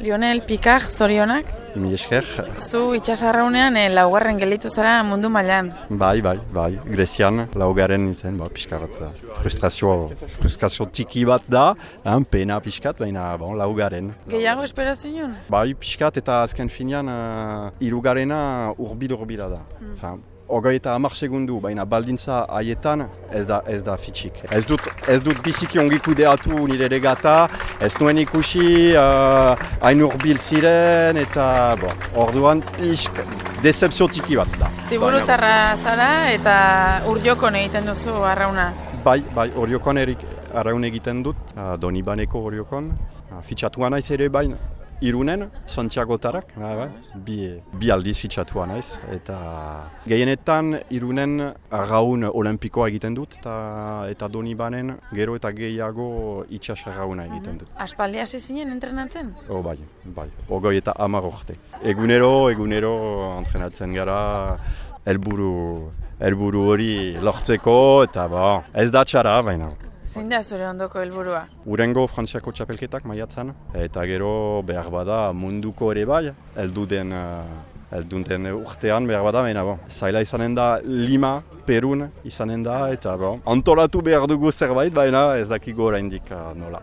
Lionel Pikar, zorionak. Mi esker. Zu itxasarraunean e, laugarren gelitu zara mundu mailan. Bai, bai, bai. Grezian, laugarren izen, ba, pixkarat. Frustrazio, frustrazio tiki bat da, han, pena pixkat, baina, bon, laugarren. Gehiago espero zinun? Bai, pixkat eta azken finean, uh, irugarrena urbil-urbila da. Mm. Ogoi eta hamar segundu, baina baldintza haietan ez da, ez da fitxik. Ez dut, ez dut biziki ongi kudeatu nire regata, ez nuen ikusi hain uh, urbil ziren eta bon, orduan pixk decepzio tiki bat da. Ziburutarra zara eta urdiokon egiten duzu arrauna? Bai, bai, urdiokon erik arraun egiten dut, uh, Donibaneko urdiokon. Uh, fitxatuan naiz ere baina, Irunen, Santiago Tarak, ba, ba, bi, bi aldiz fitxatua naiz, eta gehienetan Irunen raun olimpikoa egiten dut, eta, eta doni banen gero eta gehiago itxas rauna egiten dut. Aspaldi hasi zinen entrenatzen? Oh, bai, bai, ogoi eta amar orte. Egunero, egunero entrenatzen gara, helburu helburu hori lortzeko, eta ba, ez da txara, baina. Zein da zure ondoko helburua? Urengo frantziako txapelketak maiatzen, eta gero behar bada munduko ere bai, eldu den, uh, eldu den urtean behar bada, baina bon, zaila izanen da Lima, Perun izanen da, eta bon, antolatu behar dugu zerbait, baina ez dakigo oraindik uh, nola.